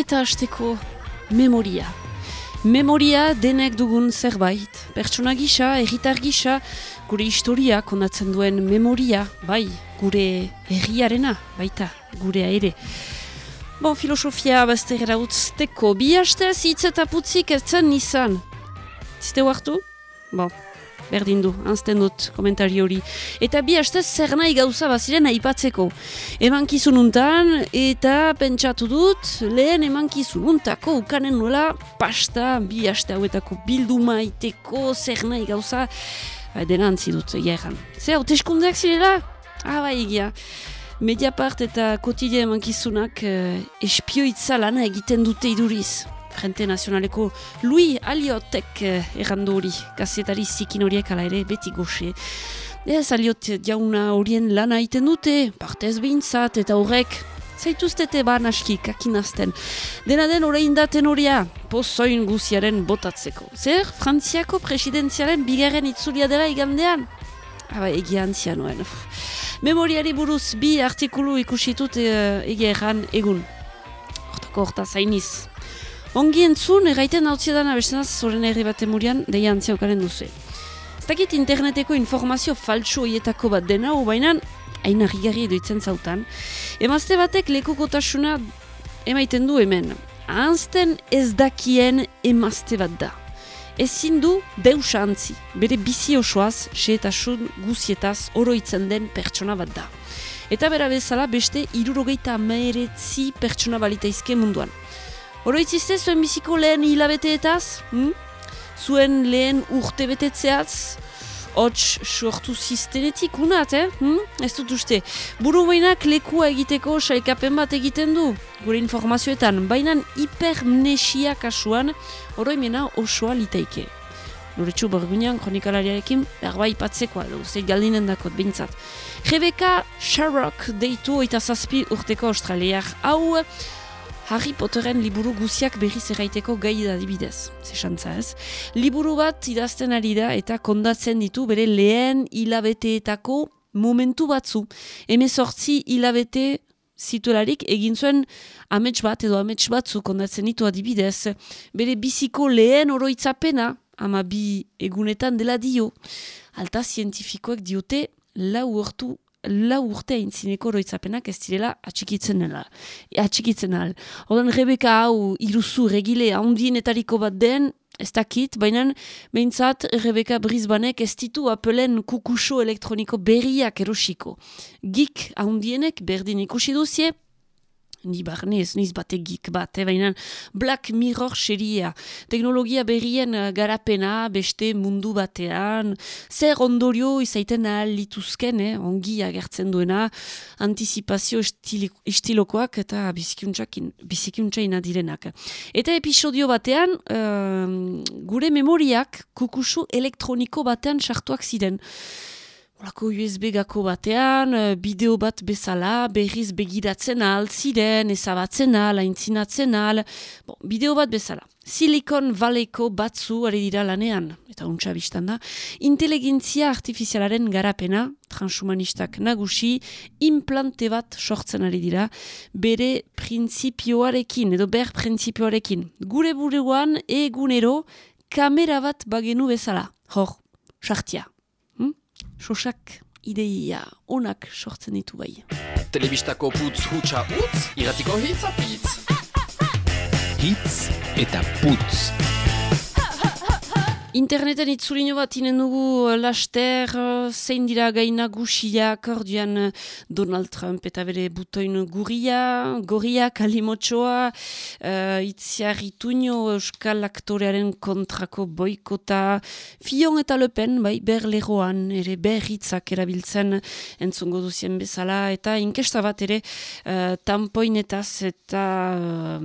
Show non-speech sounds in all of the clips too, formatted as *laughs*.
eta hasteko memoria. Memoria denek dugun zerbait, pertsona gisa, erritar gisa, gure historia kondatzen duen memoria, bai, gure erriarena, baita, gure aire. Bon, filosofia bazterera utzteko, bi hastez hitz eta putzik ez zen nizan. Zite hartu? Bon, berdin du, anzten dut komentari hori. Eta bi hastez zer nahi gauza baziren aipatzeko. Emankizun untan, eta pentsatu dut, lehen emankizun untako ukanen nuela pasta, bi haste hauetako bilduma iteko zer nahi gauza, ba, dena antzi dut, egeran. Zer, hauteskundeak zirela? Ah, bai, egia. Mediapart eta kotidia emankizunak eh, espioitza lana egiten dute iduriz. Frente Nazionaleko Louis Aliotek eh, errandu hori, kazetari zikin horiek ala ere beti goxe. Ez Aliot jauna horien lana egiten dute, partez behintzat eta horrek zaituztete ban aski kakinazten. Dena den orain daten horia, pozoin guziaren botatzeko. Zer, Frantziako presidenzialen bigarren itzulia dela igandean? Haba, egia antzia noen. Memoriari buruz bi artikulu ikusitut e, egia erran egun. Hortako horta zainiz. Ongi entzun, erraiten hau zidan abestenaz, zoren herri bat emurian, deia antzia okaren duzu. Ez dakit interneteko informazio faltsu hoietako bat dena, baina hain harrigarri edo zautan. Emazte batek lekukotasuna emaiten du hemen. Ahanzten ez dakien emazte bat da ezin du deus antzi, bere bizi osoaz, seetasun guzietaz oroitzen den pertsona bat da. Eta bera bezala beste irurogeita meretzi pertsona balitaizke munduan. Oroitzizte zuen biziko lehen hilabeteetaz? Hm? Zuen lehen urte betetzeaz? Hots sortu ziztenetik unat, eh? Hm? Ez dut uste. Buru behinak lekua egiteko saikapen bat egiten du, gure informazioetan, baina hipermnesia kasuan, oroimena osoa liteike. Loretsu borgunean, kronikalariarekin, berba ipatzekoa, edo, zei galdinen dakot, bintzat. Rebeka Sharrock deitu oita zazpi urteko australiak, hau, Harry Potteren liburu guziak berriz erraiteko gai da dibidez, zesantza ez. Liburu bat idazten ari da eta kondatzen ditu bere lehen hilabeteetako momentu batzu. Heme sortzi hilabete zituelarik egin zuen amets bat edo amets batzu kondatzen ditu adibidez. Bere biziko lehen oroitzapena, ama bi egunetan dela dio. Alta zientifikoek diote lau urtu lau urte intzineko oroitzapenak ez direla atxikitzen dela. Atxikitzen al. Odan Rebeka hau iruzu regile handienetariko bat den, ez dakit, baina behintzat Rebeka Brisbanek ez ditu apelen kukuso elektroniko berriak erosiko. Gik handienek berdin ikusi duzie, ni barnez, niz bategik bat, eh, baina Black Mirror seria, teknologia berrien uh, garapena, beste mundu batean, zer ondorio izaiten ahal lituzken, eh, ongi agertzen duena, antizipazio estilokoak eta bizikiuntza inadirenak. Eta episodio batean, uh, gure memoriak kukusu elektroniko batean sartuak ziren. Olako USB gako batean, eh, bideo bat bezala, berriz begiratzen al, ziren, ezabatzen al, aintzinatzen al, bon, bideo bat bezala. Silicon Valleyko batzu ari dira lanean, eta untsa biztan da, inteligentzia artifizialaren garapena, transhumanistak nagusi, implante bat sortzen ari dira, bere printzipioarekin, edo ber printzipioarekin. Gure buruan, egunero, kamera bat bagenu bezala. Hor, sartia sosak ideia onak sortzen ditu bai. Telebistako putz hutsa utz, iratiko hitz apitz. Hitz eta putz. Interneten itzulino bat inen dugu uh, laster, uh, zein dira gaina guxiak, orduan uh, Donald Trump eta bere butoin guria, goria, kalimotxoa, uh, itziarri euskal aktorearen kontrako boikota, fion eta lepen, bai, berleroan, ere berritzak erabiltzen entzungo duzien bezala, eta inkesta bat ere uh, tampoinetaz eta uh,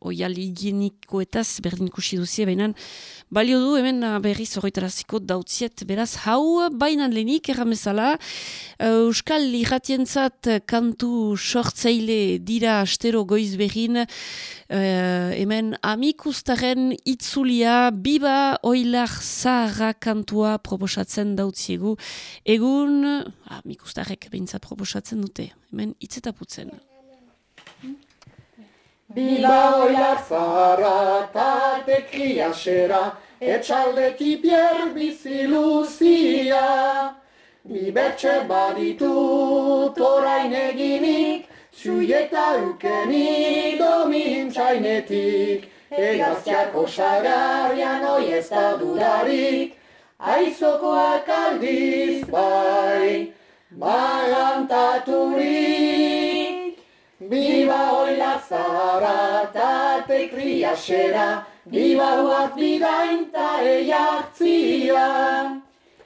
oial higienikoetaz berdin kusi duzie, baina balio du hemen uh, berriz horretaraziko dautziet. Beraz hau bainan lenik erramezala uh, Euskal Liratientzat kantu sortzaile dira astero goiz berrin uh, hemen amikustaren itzulia biba oilar zaharra kantua proposatzen dautziegu egun amikustarek behintza proposatzen dute. Hemen itzetaputzen Bila oiak zara eta tekria xera, etxaldeki pier bizi luzia. Bi bertxe baditut orain eginik, zuieta ukeni domin txainetik. Egaztiak osagarrian oi ez da dudarik, aizokoak aldiz bai, magantaturik. Biba oila zara eta tekria xera, biba huat bidain ta eiartzia.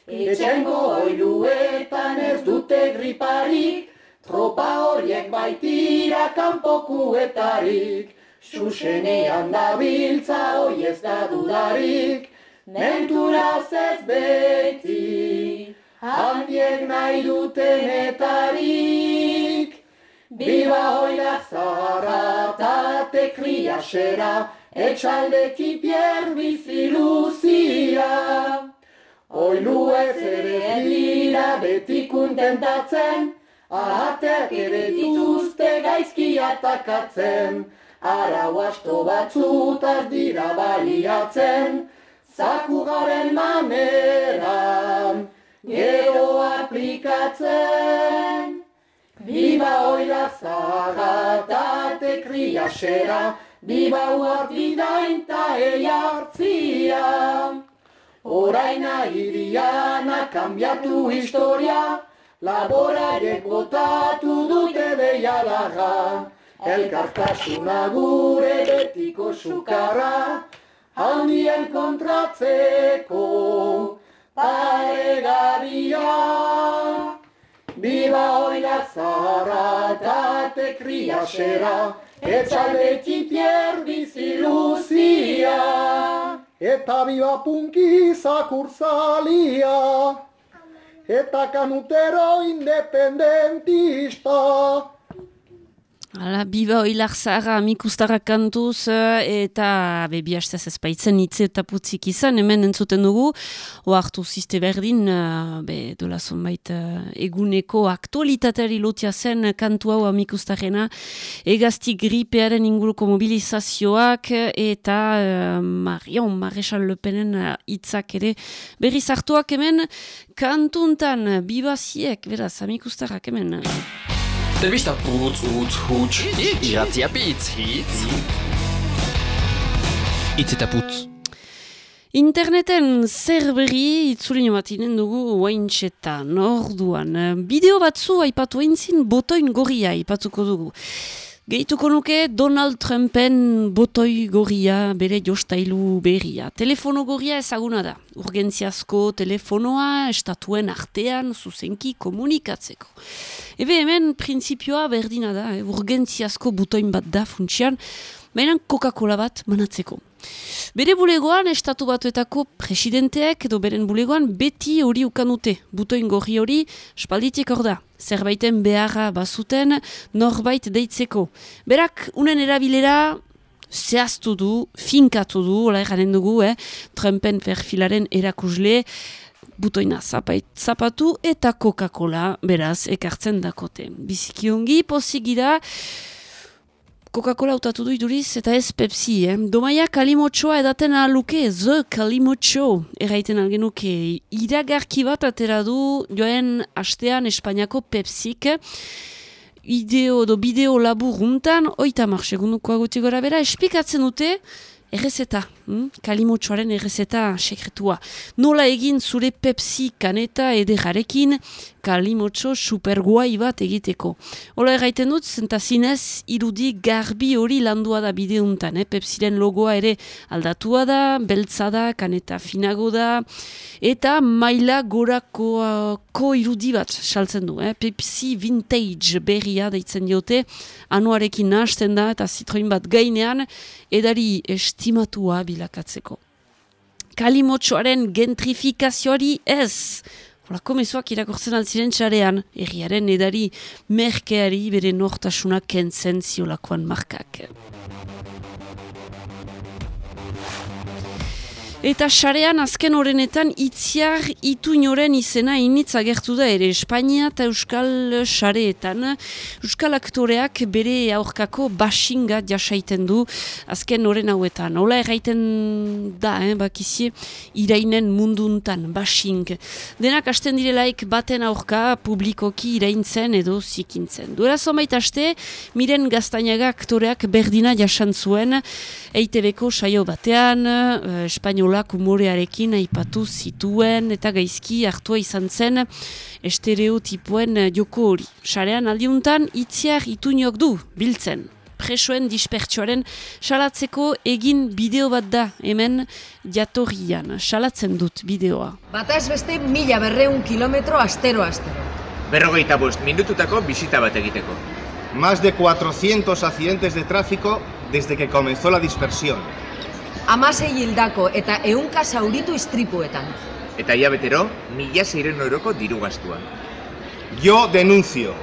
Etxengo oiluetan ez dute griparik, tropa horiek baitira kanpokuetarik. Xuxenean da biltza hoi ez da dudarik, menturaz ez beti, handiek nahi dutenetarik. Biba hoila zara eta tekria xera, etxaldeki pier bizi luzia. Oilu ez ere dira beti kuntentatzen, ahateak ere dituzte gaizki atakatzen. Arau asto batzutaz dira baliatzen, zakugaren maneran, gero aplikatzen. Biba oila zaga eta tekria xera, biba uart bidain ta eiartzia. Oraina iriana kambiatu historia, laborariek botatu dute deialaga. Elkartasuna gure betiko sukarra, handien kontratzeko paregaria. Biba oila zara eta tekria xera, etxaldeki pier bizi luzia. Eta biba punki zakurzalia, eta kanutero independentista. Hala, biba oilar zahara amikustara kantuz eta bebi hastez ez baitzen hitze eta putzik izan, hemen entzuten dugu, oartu ziste berdin, be, dola zonbait eguneko aktualitateari lotia zen kantu hau amikustarena, egazti gripearen inguruko mobilizazioak eta uh, Marion Maréchal Le Penen hitzak ere berri zartuak hemen kantuntan bibaziek, beraz, amikustarak hemen. Telebista putz, utz, huts, iratzia pitz, hitz. Itz eta putz. Interneten zer berri itzulino bat inen dugu oaintxetan, orduan. Bideo batzu aipatu eintzin botoin gorria aipatuko dugu. Gehituko nuke Donald Trumpen botoi gorria bere jostailu berria. Telefono gorria ezaguna da. Urgentziazko telefonoa estatuen artean zuzenki komunikatzeko. Ebe hemen printzipioa berdina da, eh? urgentziazko butoin bat da funtsian, baina Coca-Cola bat manatzeko. Bere bulegoan estatu batuetako presidenteak edo beren bulegoan beti hori ukanute. Butoin gorri hori spalditik hor da. Zerbaiten beharra bazuten norbait deitzeko. Berak unen erabilera zehaztu du, finkatu du, hola erranen dugu, eh? Trumpen perfilaren erakusle, butoina zapait, zapatu eta Coca-Cola beraz ekartzen dakote. Bizikiongi pozigira, Coca-Cola utatu du iduriz eta ez Pepsi, eh? Domaia kalimotxoa edaten aluke, ze kalimotxo, erraiten algenuke, iragarki bat atera du joen astean Espainiako Pepsik, ideo do bideo labur untan, oita mar segunduko aguti gora bera, espikatzen dute, errezeta, hm? kalimotxoaren errezeta sekretua. Nola egin zure Pepsi kaneta ederrarekin kalimotxo superguai bat egiteko. Ola erraiten dut, zenta zinez irudi garbi hori landua da bideuntan. Eh? Pepsiren logoa ere aldatua da, beltza da, kaneta finago da, eta maila gorako ko irudi bat saltzen du. Eh? Pepsi vintage berria deitzen diote, anuarekin nahasten da, eta zitroin bat gainean, edari estimatua bilakatzeko. Kalimotxoaren gentrifikazioari ez! Horako mezuak irakortzen altziren txarean, erriaren edari merkeari bere nortasuna kentzen ziolakoan markak. Eta xarean azken horrenetan itziar ituinoren izena initz agertu da ere Espainia eta Euskal xareetan. Euskal aktoreak bere aurkako basinga jasaiten du azken horren hauetan. Ola erraiten da, eh, bakizie, irainen munduntan, basing. Denak hasten direlaik baten aurka publikoki iraintzen edo zikintzen. Duela zomait haste, miren gaztainaga aktoreak berdina jasan zuen, EITB-ko saio batean, uh, espainolak umorearekin aipatu zituen eta gaizki hartua izan zen estereotipuen joko hori. Sarean aldiuntan, itziar ituñok du, biltzen. Presoen dispertsuaren salatzeko egin bideo bat da hemen jatorrian. Salatzen dut bideoa. Bata ez beste mila berreun kilometro astero-astero. Berrogeita bost minututako bisita bat egiteko. Más de 400 accidentes de tráfico desde que comenzó la dispersión. Amasei hildako eta ehunka zauritu istripuetan. Eta betero, mila zeiren euroko diru gastua. Yo denuncio.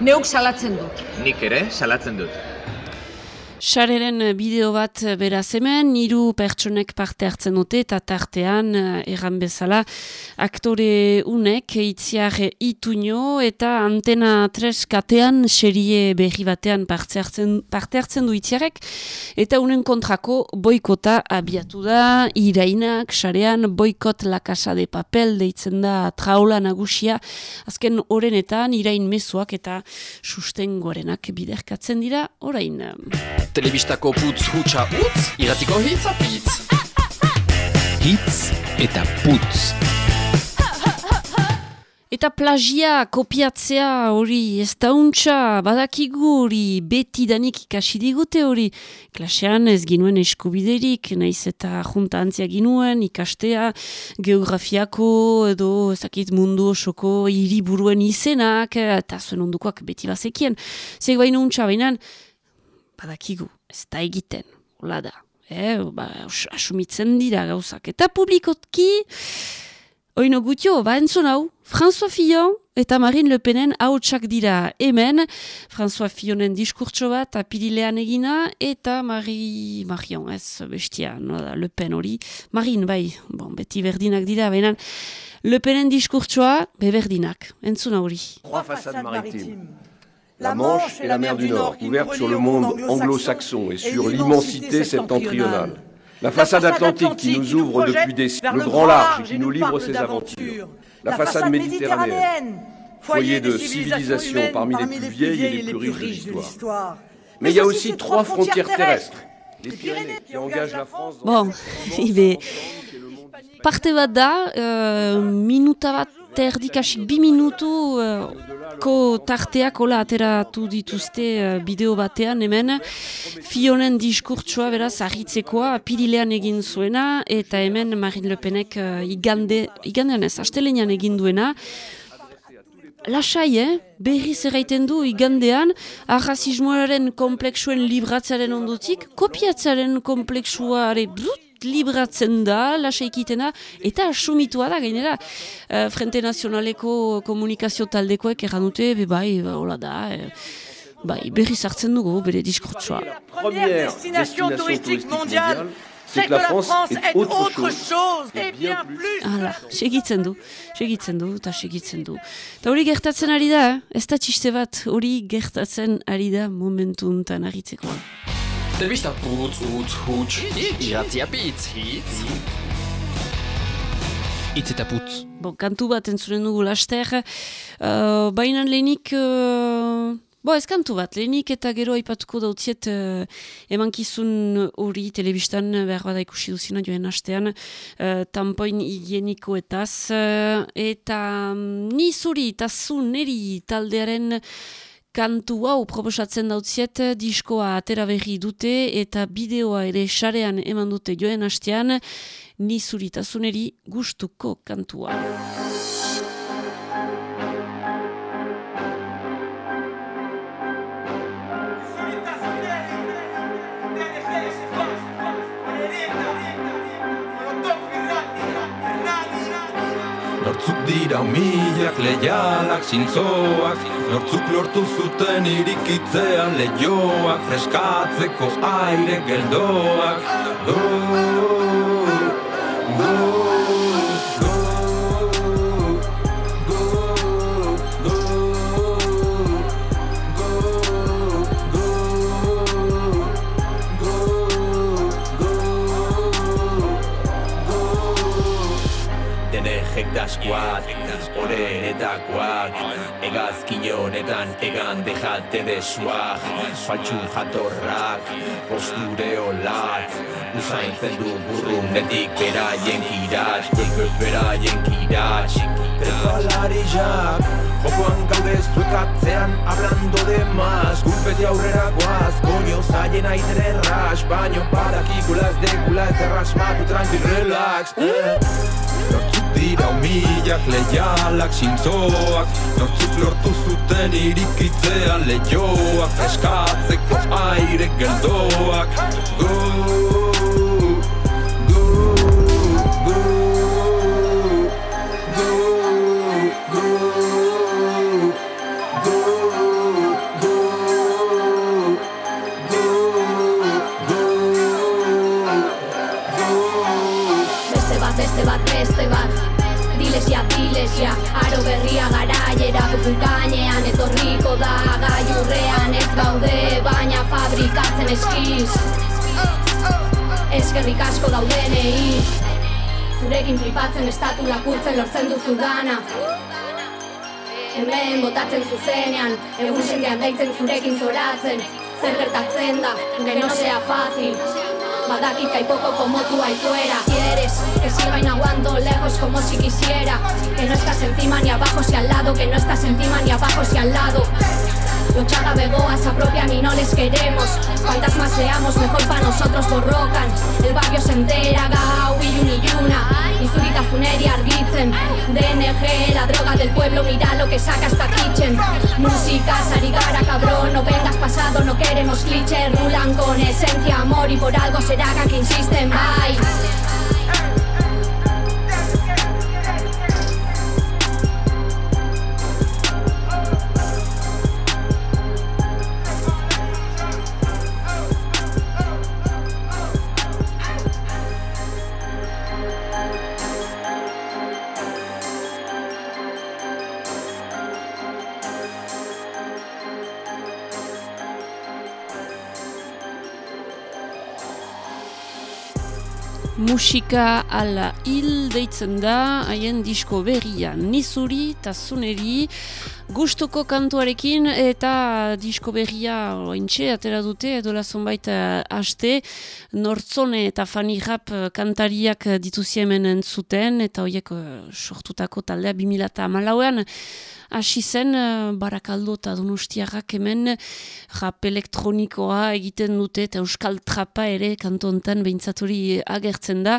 Neuk salatzen dut. Nik ere, salatzen dut. Sareren bideo bat beraz hemen, hiru pertsonek parte hartzen dute eta tartean eh, erran bezala aktore unek itziar ituño eta antena tres katean serie berri batean parte hartzen, parte hartzen du itziarek eta unen kontrako boikota abiatu da irainak sarean boikot la casa de papel deitzen da traula nagusia azken orenetan irain mezuak eta susten gorenak biderkatzen dira orain. Telebistako putz hutsa utz, iratiko hitz apitz. Hitz eta putz. Eta plagia kopiatzea hori ez da untxa, badakigu hori beti danik ikasi digute hori. Klasean ez ginuen eskubiderik, naiz eta junta antzia ginuen, ikastea, geografiako edo ezakit mundu osoko hiriburuen izenak, eta zuen ondukoak beti bazekien. Zeg baino untxa, bainan, badakigu, ez da egiten, hola da. Eh, ba, asumitzen dira gauzak. Eta publikotki, Oino gutio, ba entzun hau, François Fillon eta Marine Le Penen hautsak dira hemen, François Fillonen diskurtso bat apirilean egina, eta Marie Marion, ez bestia, no da, Le Pen hori, Marine, bai, bon, beti berdinak dira, behinan, Le Penen diskurtsoa, beberdinak, entzun hori. Trois façades maritimes. La Manche et la mer du Nord, ouvertes sur le monde anglo-saxon et sur l'immensité septentrionale. La façade atlantique qui nous ouvre depuis des siècles, le grand large qui nous livre ses aventures. La façade méditerranéenne, foyer de civilisation parmi les plus vieilles et les plus riches de l'histoire. Mais il y a aussi trois frontières terrestres. Les Pyrénées qui engagent la France dans Bon, ibe, parte bat da, uh, minuta bat erdikasik bi minutu ko tarteak ola ateratu dituzte uh, bideo batean hemen Fionen diskurtsoa beraz argitzekoa apirilean egin zuena eta hemen Marine Le Penek uh, igande, igandean ez, astelenean egin duena Lasai, eh? berriz erraiten du igandean, arrazismoaren komplexuen libratzearen ondotik, kopiatzaren komplexuare brut libratzen da, lasaikitena, eta asumitua da, gainera, uh, Frente Nazionaleko komunikazio taldekoek erran dute, be bai, ba, hola da, eh, bai, berriz hartzen dugu, bere diskurtsoa. première destination touristique mondiale, c'est que la France est autre chose et bien plus. Hala, segitzen du, segitzen du, eta segitzen du. Eta hori gertatzen ari da, eh? ez da txiste bat, hori gertatzen ari da momentu untan argitzeko. Telebista putz, utz, huts, iratzia pitz, hitz. Hitz eta putz. Bon, kantu bat entzuren dugu laster, uh, baina lehenik... Uh, Bo, ez kantu bat, lehenik eta gero aipatuko dautziet uh, emankizun hori telebistan behar bada ikusi duzina joen hastean uh, tampoin higienikoetaz uh, eta um, ni zuri eta zu neri taldearen kantu hau proposatzen dautziet diskoa atera berri dute eta bideoa ere sarean eman dute joen hastean ni zuri eta zu neri gustuko kantua. Nortzuk dira umilak leialak zintzoak. Nortzuk lortu zuten irikitzea leioak Freskatzeko aire geldoak. Do, askoak Horeretakoak Egazkin honetan egan dejate desuak Faltxun jatorrak Posture olak Usaintzen du burrunetik beraien kiratx Beraien kiratx Trepalari jak Jokoan gaude zuekatzean hablando de más Gulpeti aurrera guaz, coño zaien aizen erras Baino parakigulaz de gulaz erras matu tranquil relax eh. Dira humilak lehialak zintzoak. Nortzuk lortu zuten irikitzea lehioak Freskatzeko aire geldoak. Go gainean Etorriko da gaiurrean ez gaude Baina fabrikatzen eskiz. Eskerrik asko daudenei. Zurekin flipatzen estatu lakurtzen lortzen duzu dana. Hemen botatzen zuzenean Egun sendean daitzen zurekin zoratzen. Zer gertatzen da, que no sea fácil Badakit que hay poco como tú ahí fuera. Quieres que siga inaguando lejos como si quisiera. Que no estás encima ni abajo si al lado Que no estás encima ni abajo si al lado Lochaga Begoa se apropian y no les queremos. Cuantas más seamos mejor para nosotros borrocan. El barrio se entera, gau y yuna. Izurita funeria argitzen DNG, la droga del pueblo, mira lo que saca esta kitchen. Música, sarigara, cabrón, no vengas pasado, no queremos clichés. Rulan con esencia, amor y por algo será que insisten, bye musika ala hil deitzen da, haien disko berria. Nizuri eta zuneri, gustoko kantuarekin eta disko berria ointxe, atera dute, edola zonbait uh, haste, nortzone eta fani rap kantariak dituziemen entzuten, eta horiek uh, sortutako taldea 2000 malauean, hasi zen barakaldo eta donostiarrak hemen rap elektronikoa egiten dute eta euskal trapa ere kantontan behintzaturi agertzen da.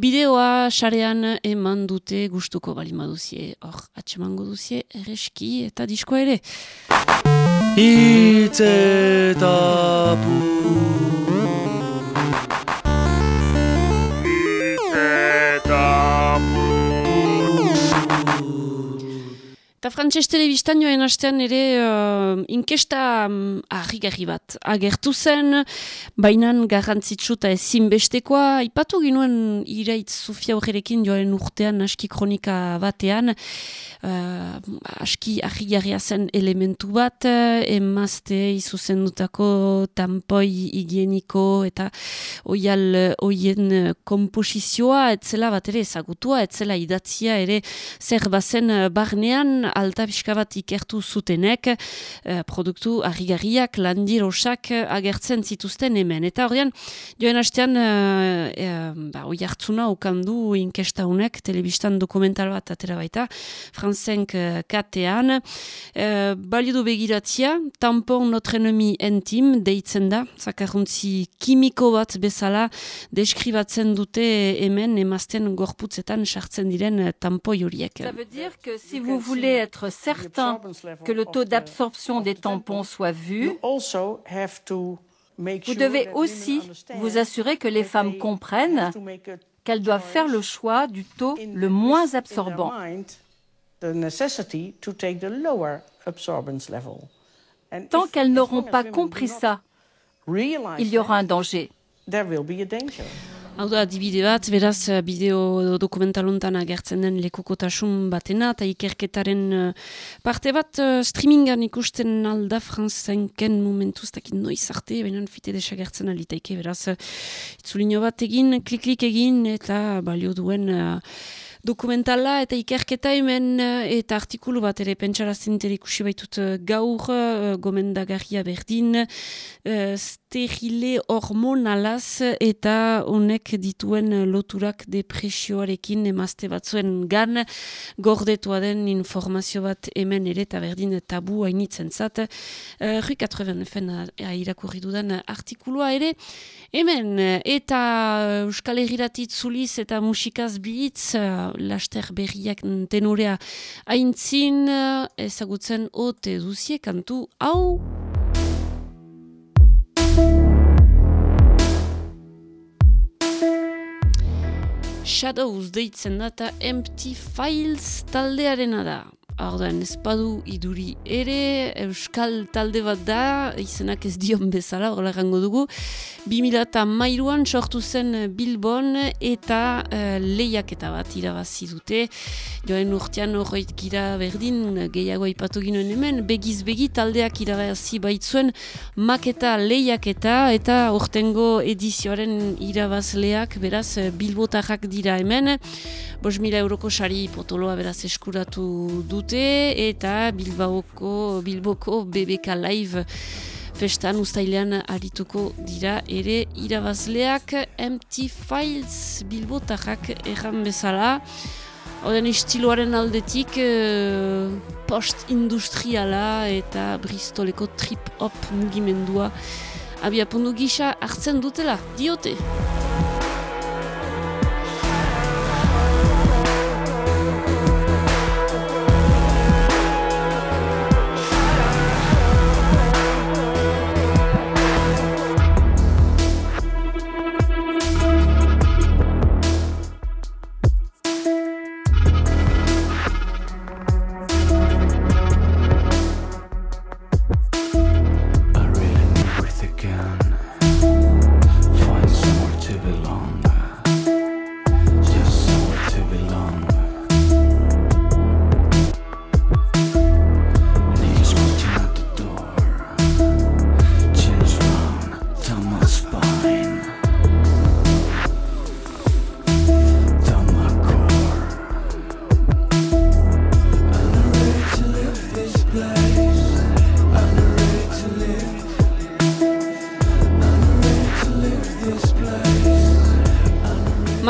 Bideoa sarean eman dute gustuko bali maduzie, hor atxemango duzie ereski eta disko ere. Itzetapu Eta frantxez telebistan joan hastean ere uh, inkesta um, ahri bat agertu zen, bainan garrantzitsu eta ezinbestekoa, ipatu ginuen iraitz Sofia horrekin joan urtean aski kronika batean, uh, aski ahri zen elementu bat, emazte izuzen tampoi higieniko eta oial oien komposizioa, etzela bat ere ezagutua, etzela idatzia ere zer bazen barnean, alta pixka bat ikertu zutenek uh, produktu harrigarriak, landirosak agertzen zituzten hemen. Eta horrean, joen hastean, uh, uh, ba, oi hartzuna ukandu inkesta unek, telebistan dokumental bat atera baita, franzenk uh, katean, uh, balio du begiratzia, tampon notre ennemi entim, deitzen da, zakarruntzi kimiko bat bezala, deskribatzen dute hemen, emazten gorputzetan sartzen diren tampoi horiek. Ça veut dire que si vous voulez être certain que le taux d'absorption des tampons soit vu, vous devez aussi vous assurer que les femmes comprennent qu'elles doivent faire le choix du taux le moins absorbant. Tant qu'elles n'auront pas compris ça, il y aura un danger. Hau da, dibide bat, beraz, eh, bideo dokumentaluntan agertzen den lekukotasun batena, eta ikerketaren uh, parte bat uh, streamingan ikusten alda franzenken momentuz, takin noiz arte, baina fite desagertzen alitaike, beraz, uh, itzulino bat egin, klik-klik egin, eta balio duen... Uh, dokumentala eta ikerketa hemen eta artikulu bat ere pentsarazten ikusi baitut gaur gomendagarria berdin sterile hormonalaz eta honek dituen loturak depresioarekin emazte batzuen gan. Gordetua den informazio bat hemen ere eta berdin tabu hainitzen zat. Rui 80 fen irakurri dudan artikulua ere. Hemen eta Euskal Herriratit zuliz eta musikaz bitz laster berriak tenorea haintzin ezagutzen ote duzie kantu hau Shadows deitzen da eta Empty Files taldearena da. Ordan, espadu iduri ere, euskal talde bat da, izenak ez dion bezala, horrela gango dugu. 2000 mairuan sortu zen Bilbon eta uh, lehiaketa bat irabazi dute. Joen urtean horreit gira berdin, gehiago ipatu ginoen hemen, begiz begi taldeak irabazi baitzuen maketa lehiaketa eta urtengo edizioaren irabazleak, beraz, Bilbotarrak dira hemen. Bos mila euroko sari potoloa beraz eskuratu dute eta Bilbaoko, Bilboko BBK Live festan ustailean arituko dira ere irabazleak Empty Files Bilbotarrak erran bezala. Oden estiloaren aldetik eh, post-industriala eta bristoleko trip-hop mugimendua abiapundu gisa hartzen dutela, diote.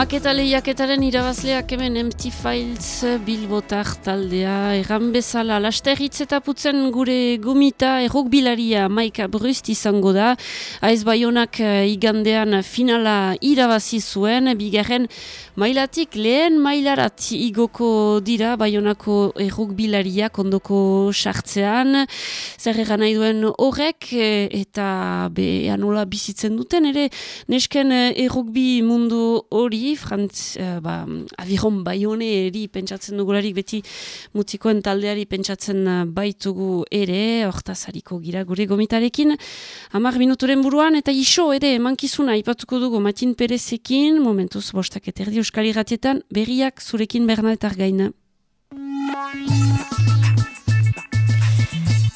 Maketa lehiaketaren irabazleak hemen Empty Files Bilbotar taldea erran bezala. Laster eta putzen gure gomita errok bilaria Maika Brust izango da. Aiz baionak eh, igandean finala irabazi zuen. Bigarren mailatik lehen mailarat igoko dira baionako errok bilaria kondoko sartzean. Zer egan nahi duen horrek eh, eta be anola bizitzen duten ere nesken eh, errok mundu hori frantz, uh, ba, aviron baione eri pentsatzen dugularik beti mutikoen taldeari pentsatzen eh, baitugu ere, hortazariko gira gure gomitarekin. Hamar minuturen buruan eta iso ere mankizuna ipatuko dugu Matin Perezekin, momentuz bostak eterdi euskal irratietan, berriak zurekin bernadetar gaina.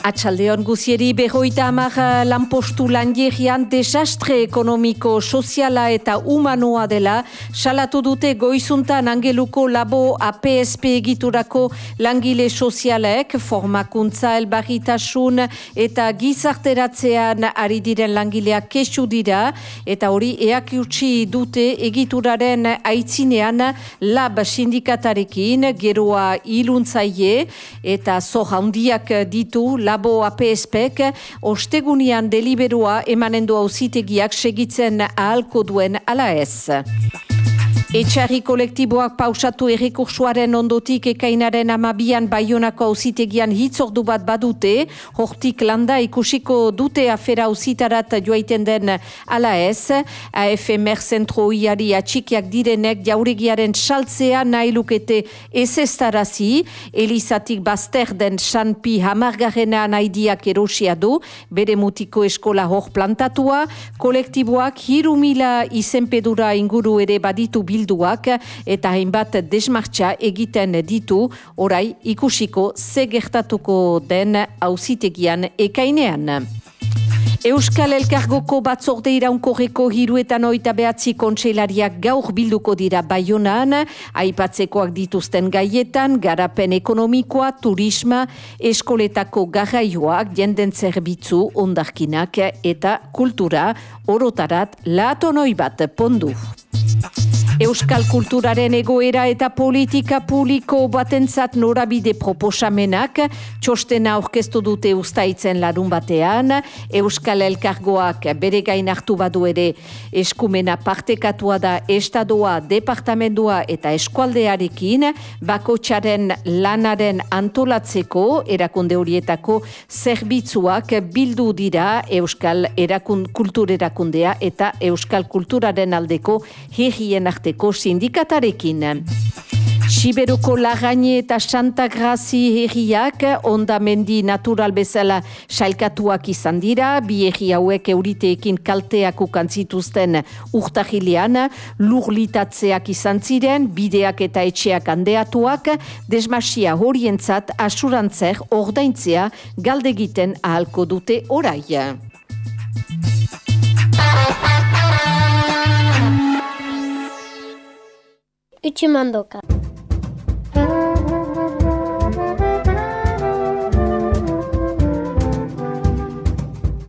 Atxaldeon guzieri behoita amar eh, lanpostu landierian desastre ekonomiko, soziala eta humanoa dela, salatu dute goizuntan angeluko labo APSP egiturako langile sozialek, formakuntza elbarritasun eta gizarteratzean ari diren langileak kesu dira, eta hori eak dute egituraren aitzinean lab sindikatarekin, geroa iluntzaie, eta zohaundiak ditu labo APSPek ostegunian deliberua emanendu auzitegiak segitzen ahalko duen ala ez. Etxarri kolektiboak pausatu errekursuaren ondotik ekainaren amabian baionako ausitegian hitzordu bat badute, hortik landa ikusiko dute afera ausitarat joaiten den ala ez, AFMR zentro iari atxikiak direnek jauregiaren saltzea nahi lukete ez estarazi, Elizatik bazter den Sanpi hamargarrena nahidiak erosia du, bere mutiko eskola hor plantatua, kolektiboak hiru mila izenpedura inguru ere baditu bilduak eta hainbat desmartxa egiten ditu orai ikusiko ze gertatuko den auzitegian ekainean. Euskal Elkargoko batzorde iraunkorreko hiruetan oita behatzi kontseilariak gaur bilduko dira baionan, aipatzekoak dituzten gaietan, garapen ekonomikoa, turisma, eskoletako garraioak, jenden zerbitzu, ondarkinak eta kultura, orotarat, latonoi bat pondu. Euskal kulturaren egoera eta politika publiko batentzat norabide proposamenak txostena aurkeztu dute ustaitzen larun batean. Euskal Elkargoak bere gain hartu badu ere eskumena partekatua da estadoa, departamendua eta eskualdearekin bakotxaren lanaren antolatzeko erakunde horietako zerbitzuak bildu dira Euskal erakun, kultur erakundea eta Euskal kulturaren aldeko herrien arteko sindikatarekin. Siberuko Lagaine eta Santa Grazi herriak ondamendi natural bezala sailkatuak izan dira, bi herri hauek euriteekin kalteak ukantzituzten urtahilean, lurlitatzeak izan ziren, bideak eta etxeak handeatuak, desmasia horientzat asurantzer ordaintzea galdegiten ahalko dute orai. 1万ドルか。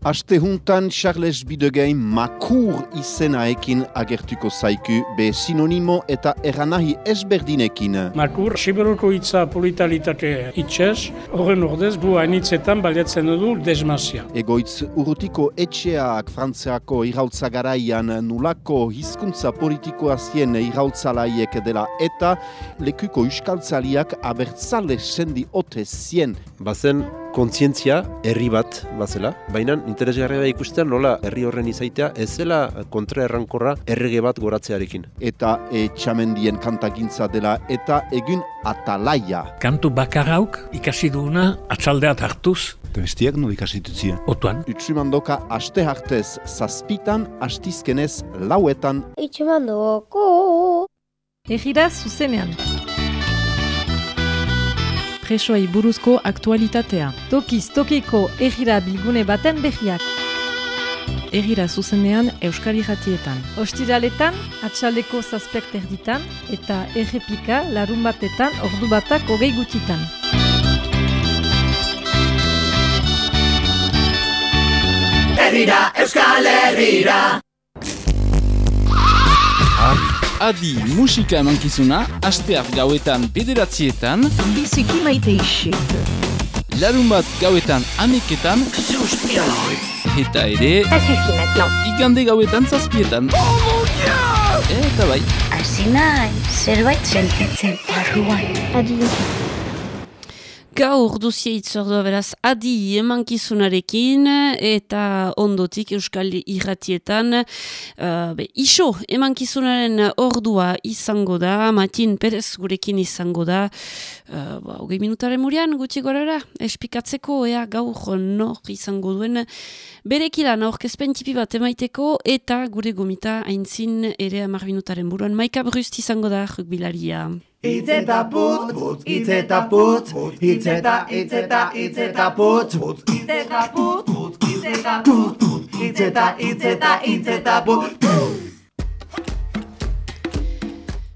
Aste juntan Charles Bidegain makur izenaekin agertuko zaiku be sinonimo eta eranahi ezberdinekin. Makur, siberuko hitza politalitate itxez, horren ordez gu hainitzetan baliatzen dugu desmazia. Egoitz urrutiko etxeak frantzeako irautza garaian nulako hizkuntza politikoa zien irautzalaiek dela eta lekuko euskaltzaliak abertzale sendi ote zien. Bazen kontzientzia herri bat bazela, baina interesgarria da ikusten nola herri horren izaitea ez zela kontraerrankorra errege bat goratzearekin. Eta etxamendien kantakintza dela eta egin atalaia. Kantu bakarrauk ikasi duguna atxaldeat hartuz. Bestiak no ikasi dutzien. Otuan. Utsumandoka aste hartez zazpitan, astizkenez lauetan. Utsumandoko. Egira zuzenean presoei buruzko aktualitatea. Tokiz tokiko egira bilgune baten behiak. Egira zuzenean Euskari jatietan. Ostiraletan, atxaldeko zazpek terditan, eta errepika larun batetan ordu batak hogei gutitan. Herrira, Euskal Herrira! Adi musika emankizuna, asteak gauetan bederatzietan Biziki maite isek Larun bat gauetan ameketan Eta ere Igande gauetan zazpietan. Eta bai. Asi nahi, zerbait sentitzen barruan. Adi Gaur duzia itzordua beraz adi emankizunarekin eta ondotik euskal irratietan uh, be, iso emankizunaren ordua izango da, Matin Perez gurekin izango da, uh, ba, hogei minutaren murian gutxi gorara, espikatzeko ea gaur nor izango duen berekilan aurkezpen tipi bat emaiteko eta gure gomita aintzin ere amar minutaren buruan maika brust izango da rugbilaria. Itz eta putz, itz eta putz, itz eta, itz eta, itz eta putz, itz eta putz, itz eta putz, itz eta, itz eta, itz eta putz.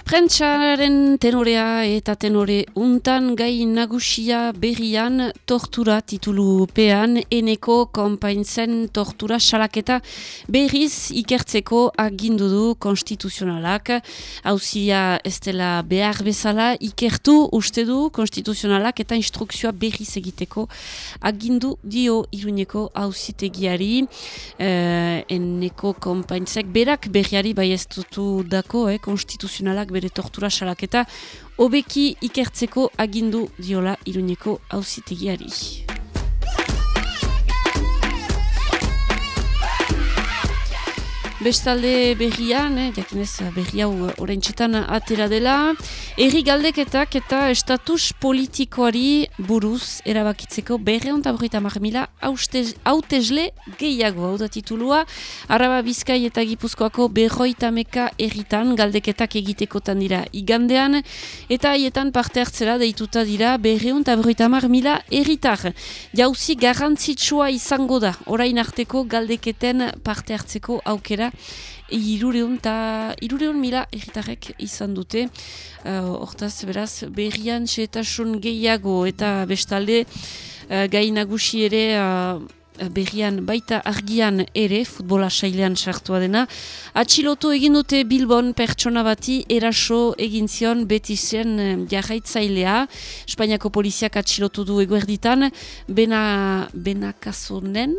Prentsaren tenorea eta tenore untan gai nagusia berrian tortura titulupean eneko konpaintzen tortura salaketa berriz ikertzeko agindu du konstituzionalak. Hauzia ez dela behar bezala ikertu uste du konstituzionalak eta instrukzioa berriz egiteko agindu dio iruneko hauzitegiari eh, eneko konpaintzek berak berriari bai ez dako eh, konstituzionalak bere tortura salaketa hobeki ikertzeko agindu diola iruneko hauzitegiari. Bestalde berrian, eh, jakinez berri hau orain atera dela, erri galdeketak eta estatus politikoari buruz erabakitzeko berreon eta berreita marmila hautezle gehiago hau da titulua. Araba Bizkai eta Gipuzkoako berroita meka erritan galdeketak egitekotan dira igandean eta haietan parte hartzera deituta dira berreon eta berreita marmila erritar. Jauzi garrantzitsua izango da, orain arteko galdeketen parte hartzeko aukera irureun eta irureun mila egitarrek izan dute. Uh, hortaz beraz berrian xetasun gehiago eta bestalde uh, gai nagusi ere uh, berrian baita argian ere futbola sailean sartua dena. Atxilotu egin dute Bilbon pertsona bati eraso egin zion beti zen jarraitzailea. Espainiako poliziak atxilotu du eguerditan. Bena, bena kasonen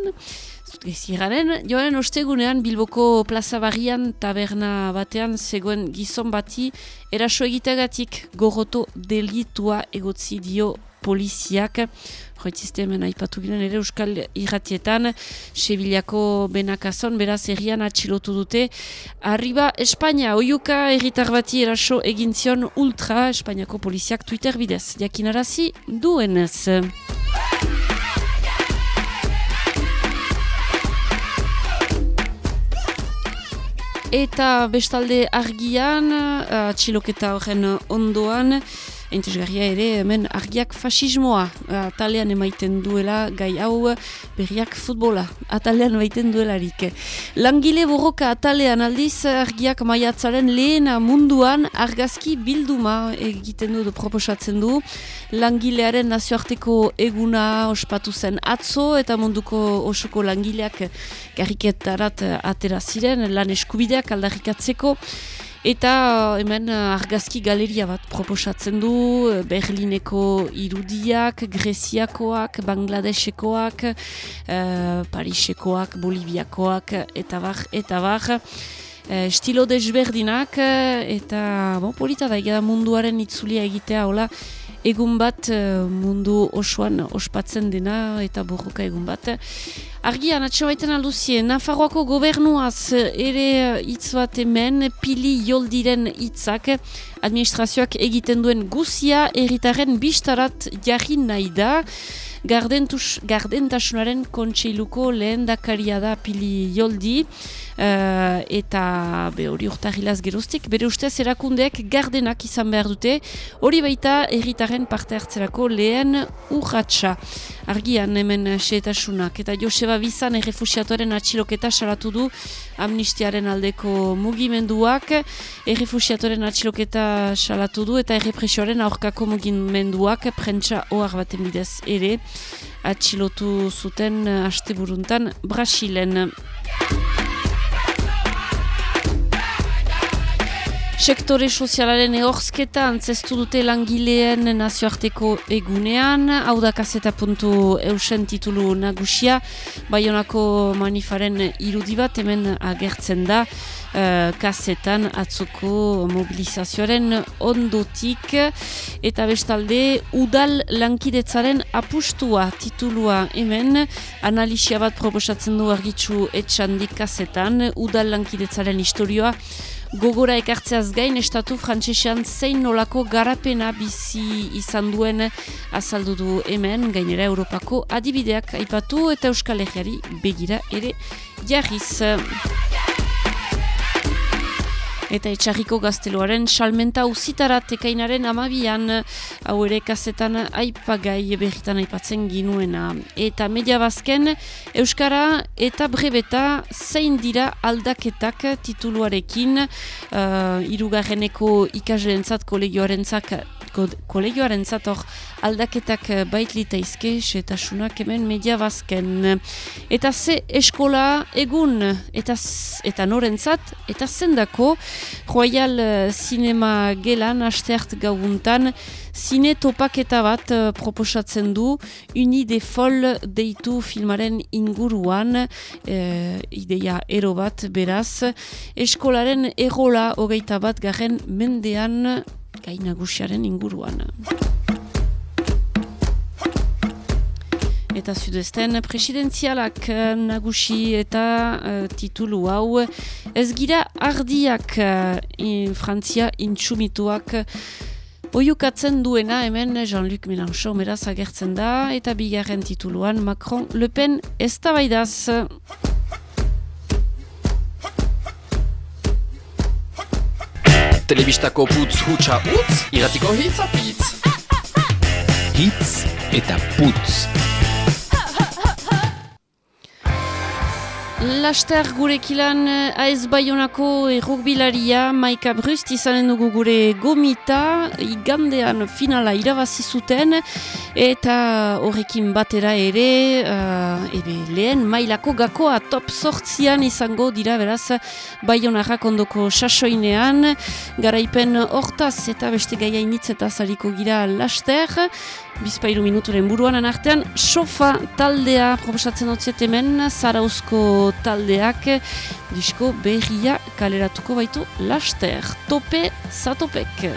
Geziraren, joaren ostegunean Bilboko plaza barrian taberna batean zegoen gizon bati eraso egitegatik gorroto delitua egotzi dio poliziak. Joitzizte hemen aipatu ginen ere Euskal Irratietan, Sevillako benakazon, beraz errian atxilotu dute. Arriba Espainia, oiuka erritar bati eraso egintzion ultra Espainiako poliziak Twitter bidez. Jakinarazi duenez. Eta bestalde argian, atxiloketa horren ondoan, Entesgarria ere, hemen argiak fasismoa atalean emaiten duela gai hau berriak futbola atalean emaiten duelarik. Langile borroka atalean aldiz argiak maiatzaren lehena munduan argazki bilduma egiten du proposatzen du. Langilearen nazioarteko eguna ospatu zen atzo eta munduko osoko langileak garriketarat atera ziren lan eskubideak aldarrikatzeko. Eta uh, hemen uh, argazki galeria bat proposatzen du, uh, Berlineko irudiak, Greziakoak, Bangladesekoak, uh, Parisekoak, Boliviakoak, eta bar, eta bar. Estilo desberdinak, eta bon, polita da, egeda munduaren itzulia egitea, hola, egun bat mundu osoan ospatzen dena, eta borroka egun bat. Argian, atxe baiten alduzien, Nafarroako gobernuaz ere hitz bat hemen, pili joldiren hitzak administrazioak egiten duen guzia erritaren bistarat jarri nahi da. Gardentus, gardentasunaren kontseiluko lehen dakaria da pili joldi uh, eta be hori urtarilaz geroztik, bere ustez erakundeak gardenak izan behar dute, hori baita erritaren parte hartzerako lehen urratxa. Argian hemen seetasunak eta Joseba Bizan errefusiatuaren atxiloketa salatu du amnistiaren aldeko mugimenduak, errefusiatuaren atxiloketa salatu du eta errepresioaren aurkako mugimenduak prentsa ohar baten bidez ere atxilotu zuten asteburuntan Brasilen. Sektore sozialaren ehorzketa antzestu dute langileen nazioarteko egunean, hau da kaseta puntu eusen titulu nagusia, Baionako manifaren irudibat hemen agertzen da, uh, kasetan atzuko mobilizazioaren ondotik, eta bestalde udal lankidetzaren apustua titulua hemen, analisia bat proposatzen du argitzu etxandik kasetan, udal lankidetzaren historioa, gogora ekartzeaz gain estatu frantsesean zein nolako garapena bizi izan duen azaldu du hemen gainera Europako adibideak aipatu eta Euskal Herriari begira ere jarriz. Eta etxarriko gazteloaren salmenta uzitara tekainaren amabian hau ere kazetan aipagai berritan aipatzen ginuena. Eta media bazken Euskara eta brebeta zein dira aldaketak tituluarekin uh, irugarreneko ikasleen kolegioaren kolegioaren zator aldaketak izke, setasunak hemen media bazken. Eta ze eskola egun, eta, eta norentzat, eta zendako, Royal eh, Cinema Gelan, asteart gauguntan, zine topaketa bat uh, proposatzen du, uni de fol deitu filmaren inguruan, uh, ideia ero bat beraz, eskolaren erola hogeita bat garen mendean gai nagusiaren inguruan. Eta sudezten presidenzialak eh, nagusi eta uh, titulu hau ez gira ardiak uh, in Frantzia intxumituak Oiukatzen duena hemen Jean-Luc Mélenchon meraz agertzen da eta bigarren tituluan Macron Le Pen ez da baidaz. Telebistako putz hutsa utz, iratiko hitz apitz. Hitz eta putz. Laster gurekilan AS Bayonako errukbilaria Maika Brust izanen dugu gure gomita igandean finala irabazi zuten eta horrekin batera ere uh, ebe, lehen mailako gakoa top sortzian izango dira beraz Bayonarrak ondoko sasoinean. Garaipen hortaz eta beste gaiainitz eta zariko gira Laster. Bizpairu minuturen buruanan artean, sofa taldea proposatzen otziet hemen, zarauzko taldeak, disko berria kaleratuko baitu laster, tope zatopek.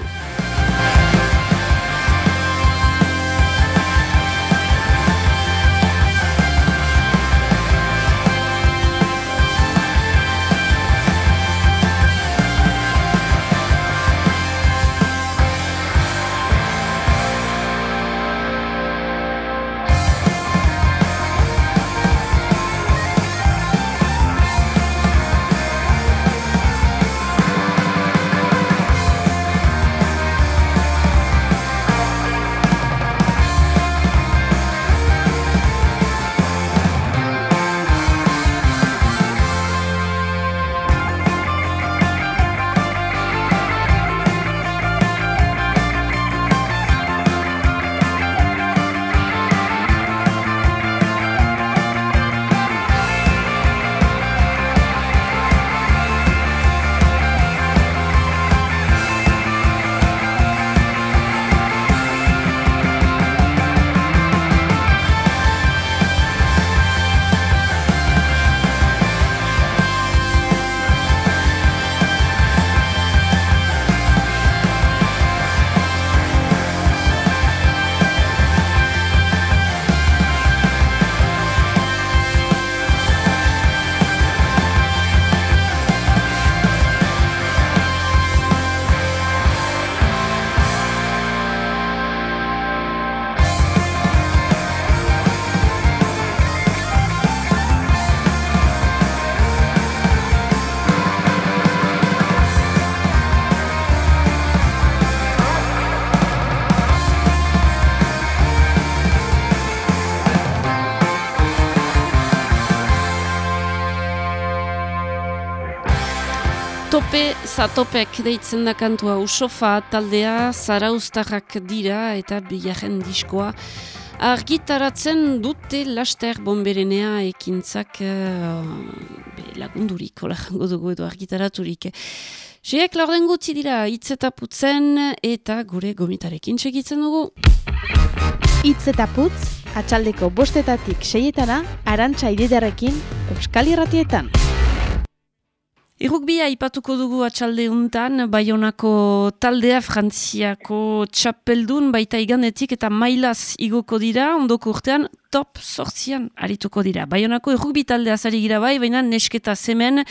Zatopek deitzen da kantua usofa taldea zaraustarrak dira eta bigarren diskoa argitaratzen dute laster bomberenea ekintzak uh, lagundurik, hola jango dugu edo argitaraturik. Seiak laurden gutzi dira hitz eta gure gomitarekin segitzen dugu. Hitz eta putz, atxaldeko bostetatik seietana, arantxa ididarekin, euskal irratietan. Irrukbia ipatuko dugu atxalde untan, Bayonako taldea Frantziako txapeldun baita iganetik eta mailaz igoko dira, ondoko urtean top sortzian arituko dira. Bayonako irrukbi taldea zari gira bai, baina nesketa zemen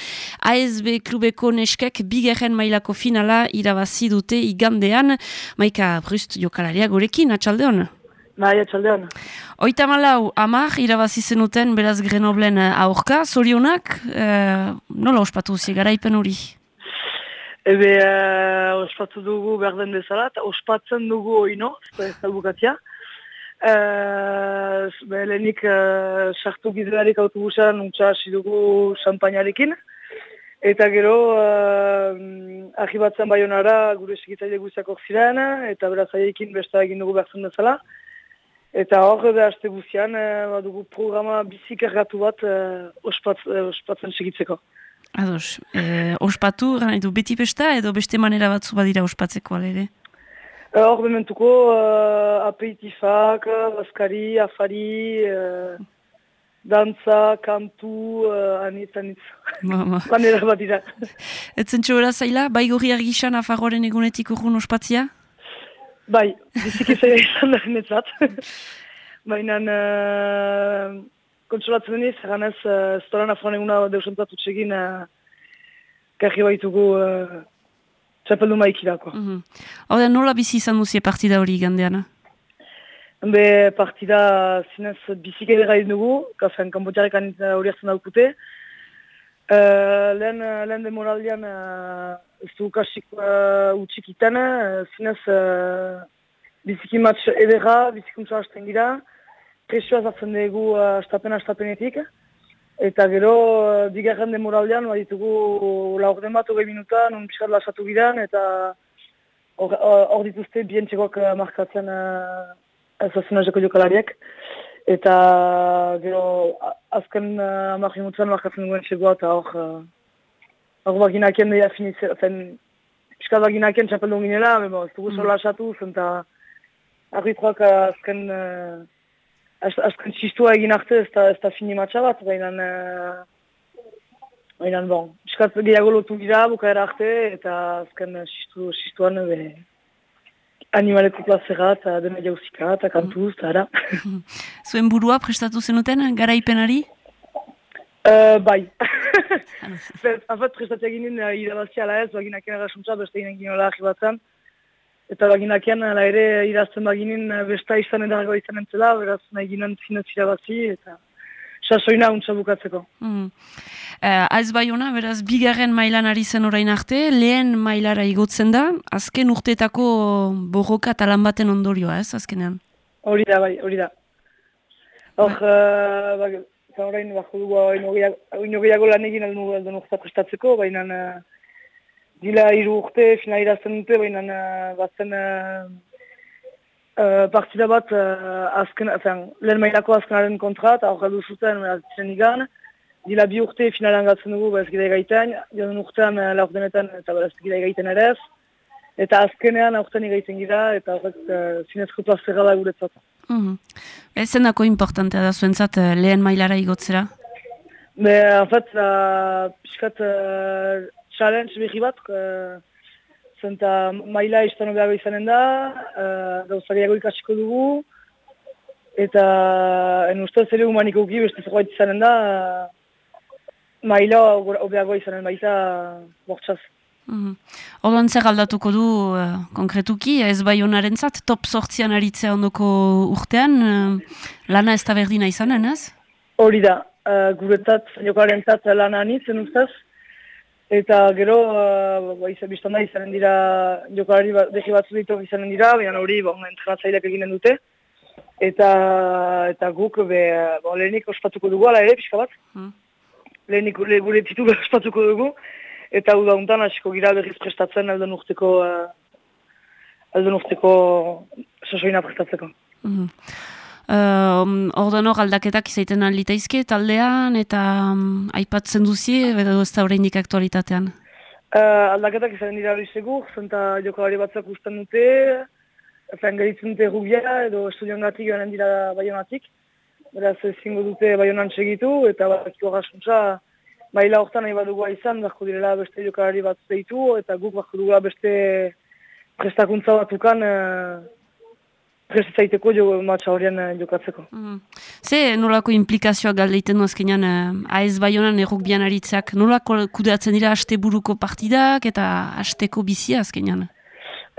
ASB klubeko neskek bigerren mailako finala irabazi dute igandean, maika brust jokalaria gorekin atxalde hon. Bai, atxaldean. Oita malau, amar, irabazi zenuten, beraz Grenoblen aurka, zorionak, eh, nola ospatu zi, garaipen hori? Ebe, uh, ospatu dugu berden bezala, eta ospatzen dugu oino, ez da bukatia. Uh, Lehenik, uh, sartu gizelarik autobusan, untsa hasi dugu champagnarekin. Eta gero, uh, ahibatzen baionara, gure segitzaile guztiak ziren, eta beraz aiekin besta egin dugu berzen bezala. Eta hor da aste guzian, e, dugu programa bizik erratu bat e, ospat, e, ospatzen segitzeko. Ados, e, ospatu, gana edo beti besta edo beste manera batzu badira ospatzeko alere? Hor bementuko uh, apeitifak, baskari, afari, uh, dantza, kantu, uh, anitz, anitz. Manera bat dira. Etzen txobera zaila, bai gorri argisan afagoren egunetik urrun ospatzia? Bai, bizik izan izan da netzat. baina uh, kontsolatzen deniz, egan ez, uh, estoran afran eguna deusentzatu txegin, uh, karri baitugu uh, txapeldu maikirako. Mm -hmm. nola bizi izan duzie partida hori gandeana? Be, partida zinez bizik edera dugu, kafen kanbotiarek hori hartzen daukute. Uh, lehen, lehen demoraldian uh, ez du kasik uh, utxik iten, uh, zinez uh, biziki matx edera, bizikuntza hasten gira, presioa zartzen dugu uh, astapen-astapenetik. Eta gero, uh, digarren demoraldian, ba ditugu laur den bat, hogei minuta, non piskat lasatu gidan, eta hor dituzte bien txekoak uh, markatzen uh, ez azunazeko jokalariak. Eta gero, azken uh, amarri mutuan markatzen duen txegoa, eta hor, uh, hor baginaken deia finitzen, fen, piskat baginaken txapeldu ginela, bo, ez dugu mm. lasatu, zenta arbitroak azken... Uh, azken txistua egin arte ez da, ez da fini matxa bat, baina... Uh, baina, bon, piskat gehiago lotu gira, bukaera arte, eta azken txistu, txistuan, be, animaleko plazera eta dena jauzika eta kantuz, eta ara. *laughs* Zuen burua prestatu zenuten, garaipenari? Uh, bai. *laughs* *laughs* Afat, prestatu eginen uh, irabazia ala ez, baginaken erasuntza, beste ginen ginola ahi batzen. Eta baginaken, ala ere, irazten baginen uh, besta izan edargo izan entzela, beraz nahi ginen zinez irabazi, eta sasoina untsa bukatzeko. Mm. Uh, aiz bai beraz, bigarren mailan ari zen orain arte, lehen mailara igotzen da, azken urteetako borroka talan baten ondorioa, ez, azkenean? Hori da, bai, hori da. Hor, bai. uh, ba, orain, bako dugu, oino gehiago lan egin aldo aldun urta prestatzeko, baina uh, dila iru urte, fina irazten dute, baina uh, batzen... Uh, Uh, partida bat uh, azken, afen, lehen mailako azkenaren kontra, eta hor galdu zuten, zen igan. Dila bi urte finalan gatzen dugu, ez gida egaiten, joan urtean uh, laur denetan, eta ez gida egaiten ere ez. Eta azkenean aurten egaiten gira, eta horret uh, zinezko plazera da guretzat. Mm -hmm. Ezen dako importantea da zuentzat uh, lehen mailara igotzera? Be, en fait, uh, piskat uh, challenge behi bat, uh, zenta maila izan obeago izanen da, uh, gauzariago ikasiko dugu, eta en ustez ere humaniko uki beste zerbait izanen da, uh, maila obeago izanen baita bortxaz. Mm -hmm. zer aldatuko du uh, konkretuki, ez bai honaren zat, top sortzian aritzea ondoko urtean, uh, lana ez da berdina izanen, ez? Hori da, uh, guretzat, jokaren zat lana anitzen ustez, Eta gero, uh, ba, izan da, izanen dira, jokalari ba, dehi batzu ditu izanen dira, baina hori, ba, entrenatzaileak eginen dute. Eta, eta guk, be, ba, lehenik ospatuko dugu, ala ere, pixka bat. Hmm. Lehenik le, gure titu ospatuko dugu. Eta hau dauntan, hasiko gira berriz prestatzen, aldo urteko, uh, aldo urteko sosoina prestatzeko. Hmm. Uh, Ordan hor aldaketak izaiten alitaizke taldean eta um, aipatzen duzie edo ez da horrein aktualitatean? Uh, aldaketak izaten dira hori segur, zenta jokalari batzak usten dute, efen geritzen dute rubia edo estudian gatik joanen dira baionatik. Beraz zingo dute baionan segitu eta bakiko gasuntza baila hortan nahi badugu izan, bako direla beste jokalari bat zeitu eta guk bako dugu beste prestakuntza batukan uh, prestaiteko jo matxa horien uh, jokatzeko. Mm. Ze nolako implikazioa galdeiten du azkenean uh, AES Bayonan errok bian aritzak, nolako kudeatzen dira haste buruko partidak eta hasteko bizia azkenean?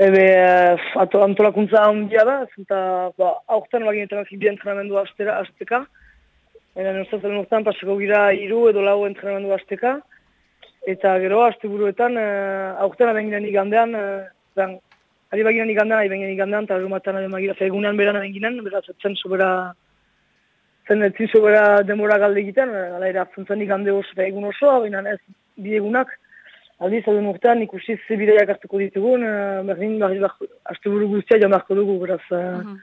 Ebe, uh, antolakuntza handia da, zenta ba, aurten bagin eta bi entrenamendu hastera, hasteka. Eta nustazten urtean pasako gira iru edo lau entrenamendu hasteka. Eta gero, haste buruetan, uh, aurten abengiren igandean, uh, Ari baginan igandan, ari baginan igandan, eta arrumatan ari magira, egunean beran ari ginen, beraz, zen sobera, zen etzin sobera demora galde egiten, ala ere, zen igande oso, eta egun oso, baina ez bi egunak, aldiz, adun urtean, ikusi ze bideiak hartuko ditugun, uh, berdin, berdin, berdin, aste buru guztia jo marko dugu, beraz, uh,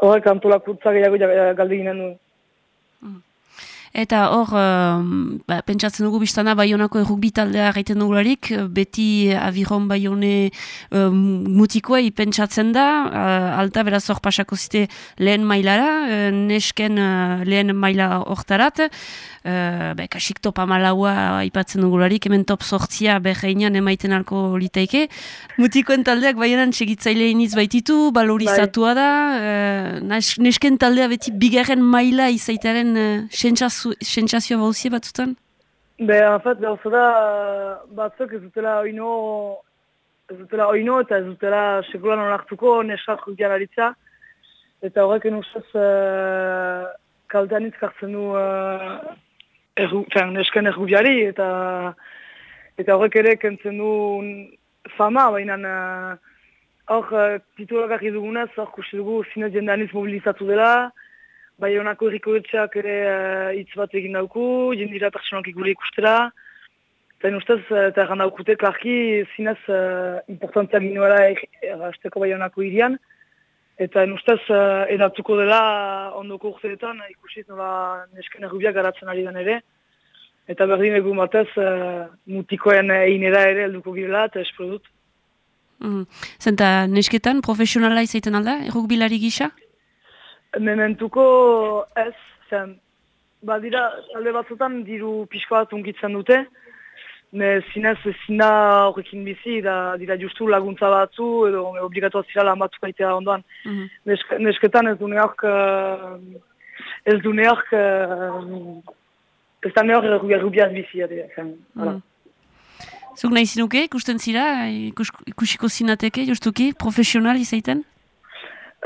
horrek uh -huh. antolak urtza gehiago galde ginen du. Eta hor, um, ba, pentsatzen dugu biztana Baionako errukbi taldea gaiten dugularik, beti aviron Baione um, mutikoei pentsatzen da, uh, alta beraz hor pasako zite lehen mailara, uh, nesken uh, lehen maila hortarat, uh, be, kasik topa malaua aipatzen dugularik, hemen top sortzia berreinan emaiten alko liteike. Mutikoen taldeak baionan segitzaile iniz baititu, balorizatua da, uh, nesken taldea beti bigarren maila izaitaren uh, sentsazioa bauzie batzutan? Be, en fait, gauza da, batzuk ez dutela oino, ez dutela oino eta ez dutela sekulan onartuko neskak judianaritza. Eta horrek ustez uh, kaltean izkartzen du uh, erru, fen, nesken errubiari eta eta horrek ere kentzen du fama, baina uh, hor uh, titulak dugunez, hor kusi dugu zinez jendeaniz mobilizatu dela, bai honako erriko ere uh, hitz bat egin dauku, jendira personak gure ikustera, eta ustez, eta erran daukute, klarki zinez uh, importantzia ginuela errasteko bai honako irian, eta ustez uh, edatuko dela ondoko urteetan ikusiz nola nesken errubiak garatzen ari den ere, eta berdin egun batez uh, mutikoen egin ere helduko girela eta esplodut. Mm. Zenta nesketan profesionala izaiten alda, errukbilari gisa? Mementuko ez, zen, badira, talde batzutan diru pixko bat unkitzen dute, ne zinez zina horrekin bizi, da dira justu laguntza batzu, edo obligatu zira lan batzuk aitea ondoan. Mm -hmm. nesketan ez du neork, ez du neork, ez da neork errubiaz bizi, zen, mm Zuk nahi zinuke, ikusten zira, ikusiko zinateke, justuki, profesional izaiten?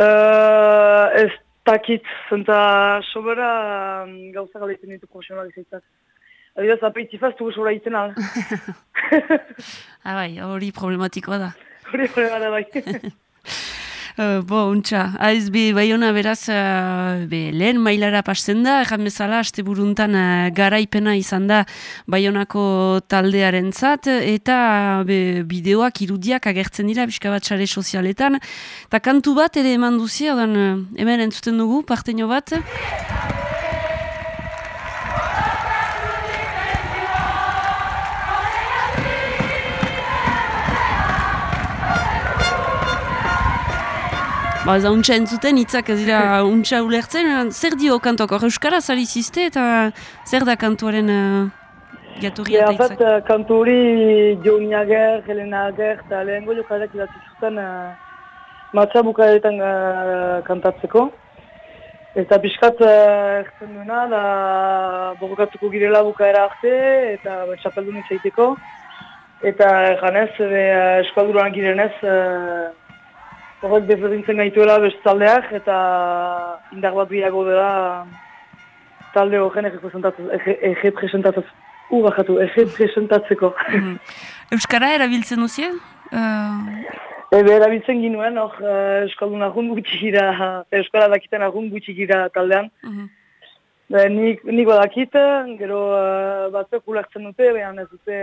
Uh, ez Takit, zenta sobera um, gauza galeiten ditu profesional izaitzak. Adibaz, apeitifaz dugu sobera iten al. *laughs* ah bai, hori problematikoa da. Hori problematikoa da bai. *laughs* Uh, bo, untxa, aiz be, bai hona beraz, uh, be, lehen mailara pasten da, erran bezala, aste buruntan uh, garaipena izan da bai honako taldearen zat, eta be, bideoak irudiak agertzen dira, biska bat sare sozialetan, eta kantu bat ere eman duzia, hemen entzuten dugu, parteño bat. Ba, ez da untsa entzuten, itzak ez dira untsa ulertzen, zer dio kantuak hor euskara zari ziste eta zer da kantuaren uh, jaturria eta itzak? Ja, uh, kantu hori Joni Ager, Helena Ager eta lehen goio kadak idatizuten uh, matza bukaetan uh, kantatzeko. Eta pixkat uh, ertzen duena da borrokatuko girela bukaera arte eta txapeldun itzaiteko. Eta janez, uh, eskalduran girenez, uh, horrek desberdintzen gaituela bestaldeak eta indar bat bilago dela talde horren ege presentatzeko. U bajatu, ege presentatzeko. Mhm. Euskara erabiltzen duzien? Uh... Ebe erabiltzen ginuen, hor uh, Euskaldun agun gutxi gira, Euskara dakiten agun gutxi gira taldean. Mhm. -huh. nik, nik badakit, gero uh, batzuk ulertzen dute, behan ez dute,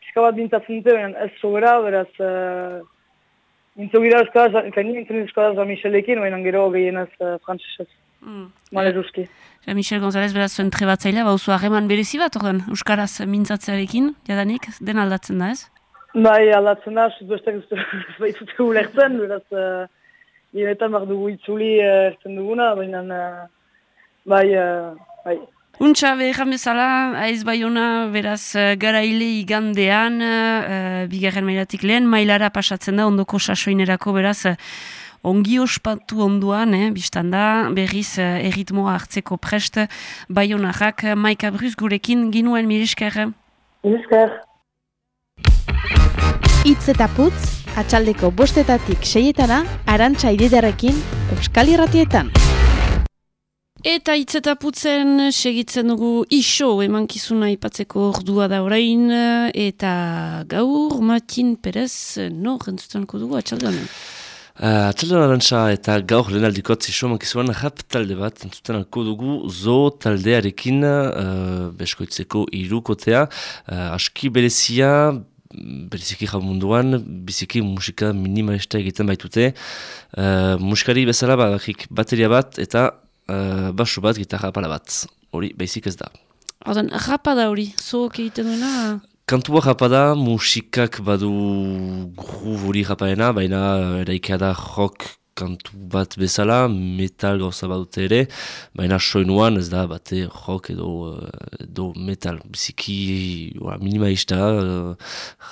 pixka bat bintzatzen dute, behan ez sobera, beraz, uh, Nintzo gira euskara, kaini nintzen euskara za Michelekin, baina gero gehienaz uh, frantzesez. Mm. Male duzki. Ja, Michel González beraz zuen trebatzailea, bauzu hageman berezi bat ordan, euskaraz mintzatzearekin, jadanik, den aldatzen da ez? Bai, aldatzen da, zut bestak *laughs* baitute ulertzen, beraz, uh, genetan behar dugu itzuli uh, ertzen duguna, baina, uh, bai, uh, bai. Untxa behar bezala, aiz bai ona, beraz, eh, garaile igandean, uh, bigarren mailatik lehen, mailara pasatzen da, ondoko sasoinerako, beraz, ongi ospatu onduan, eh, biztan da, berriz uh, erritmoa hartzeko prest, bai honarrak, maika bruz gurekin, ginuen mirisker. Mirisker. Itz eta putz, atxaldeko bostetatik seietana, arantxa ididarekin, Euskal Irratietan. Eta itzetaputzen segitzen dugu iso emankizuna ipatzeko ordua da orain eta gaur Martin Perez no rentzutanko dugu atxaldean. Uh, atxaldean eta gaur lehen aldikot iso emankizuan rap talde bat rentzutanko dugu zo taldearekin uh, beskoitzeko irukotea uh, aski berezia bereziki jau munduan, biziki musika minimalista egiten baitute. Uh, musikari bezala bateria bat eta uh, basu bat, gitarra pala bat. Hori, baizik ez da. Horten, rapada hori, zook egiten duena... Kantua rapada, musikak badu groove hori rapaena, baina eraikea da rock kantu bat bezala, metal gauza badute ere, baina soinuan ez da bate rock edo, uh, edo metal, biziki ura, minimalista, uh,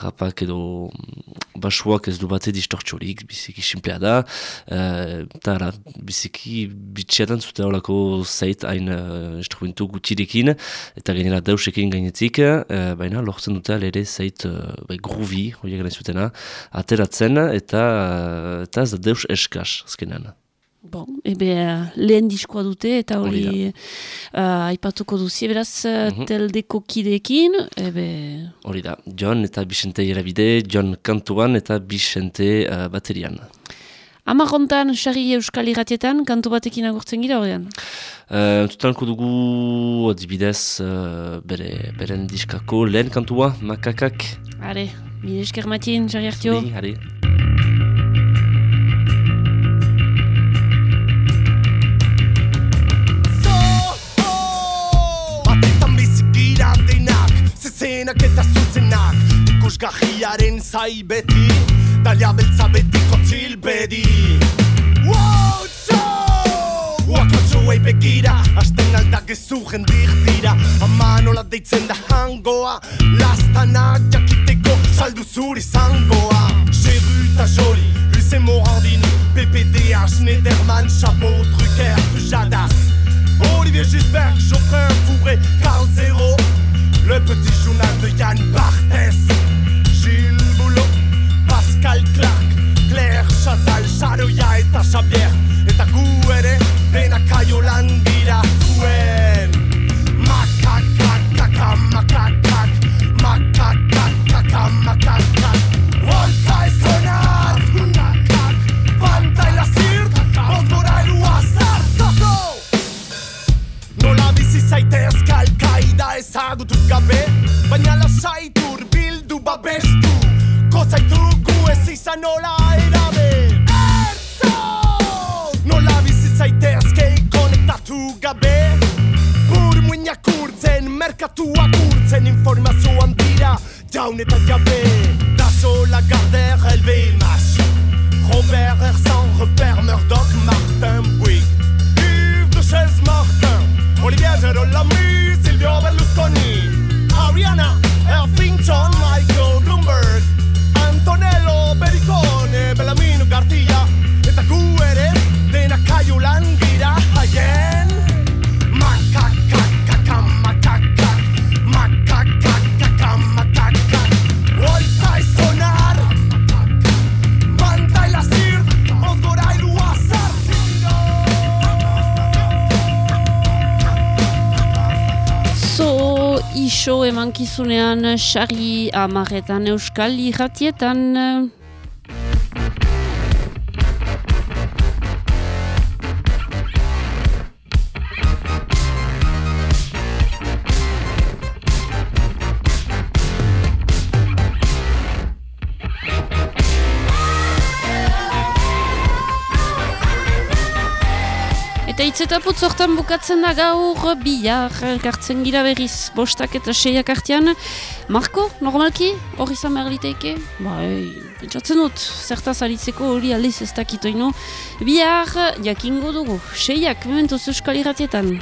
rapak edo mm, basuak ez du bate distortxorik, biziki simplea da, uh, eta uh, biziki bitxeatan zute horako zait hain uh, instrumentu gutirekin, eta gainera deusekin gainetik, uh, baina lortzen dute ere zait uh, bai, groovy, horiek gane zutena, ateratzen, eta, eta ez da deus eskaz azkenan. Bon, ebe lehen diskoa dute eta hori uh, aipatuko duzi, beraz mm -hmm. teldeko kideekin, ebe... Hori da, John eta Bixente irabide, John kantuan eta Bixente uh, baterian. Ama gontan, xarri euskal irratietan, kantu batekin agurtzen gira horrean? Uh, Tutanko dugu, adibidez, uh, bere, beren diskako lehen kantua, makakak. Are, bide esker matien, xarri hartio. Bi, are. Zenak eta zuzenak Ikusgahiaren zai beti Dalia beltza betiko txil bedi Uakotxo begira Asten aldak ezu jendik dira. Ama nola deitzen da hangoa Lastanak jakiteko saldu zuri zangoa. Xeru eta joli, Luise Morandini PPDH, Schneiderman, Chabot, Drucker, Pujadas Olivier Gisbert, Geoffrin, Fourré, Carl Zero Le petit journal de Yann Barthès. Gilles Boulot, Pascal Clark Claire Chazal, Charoya eta Xavier Eta gu ere, dena kaiolan dira zuen Makakakaka, makakak Makakakaka, makakak. Bolsa ez sonar Makak, panta y la zirt Boz gora elua zartako Nola bizi zaitez kalkaida ezagutu gabe Baina lasaitur bildu babestu. Kozaitugu ez izan nola erabe. Erzo! Nola bizi zaitez kei konektatu gabe. Bur muinak urtzen, merkatuak urtzen Informazioan dira, jaun eta gabe Daso Lagarder, Elbe Machu Robert Ersan, Repère Murdoch, Martin Bouygues Yves de Chaise Martin Olivier Gerolami, Silvio Berlusconi Ariana, Elfinchon, Michael Bloomberg Iso emankizunean xarri amaretan euskal irratietan. Eta itzetaputz hortan bukatzen da gaur bihar elkartzen gira berriz bostak eta seiak artean. Marko, normalki, hori izan behar liteike? Bai, pentsatzen dut, zertaz aritzeko hori aliz ez dakitoino. Bihar, jakingo dugu, seiak, mementuz euskal irratietan.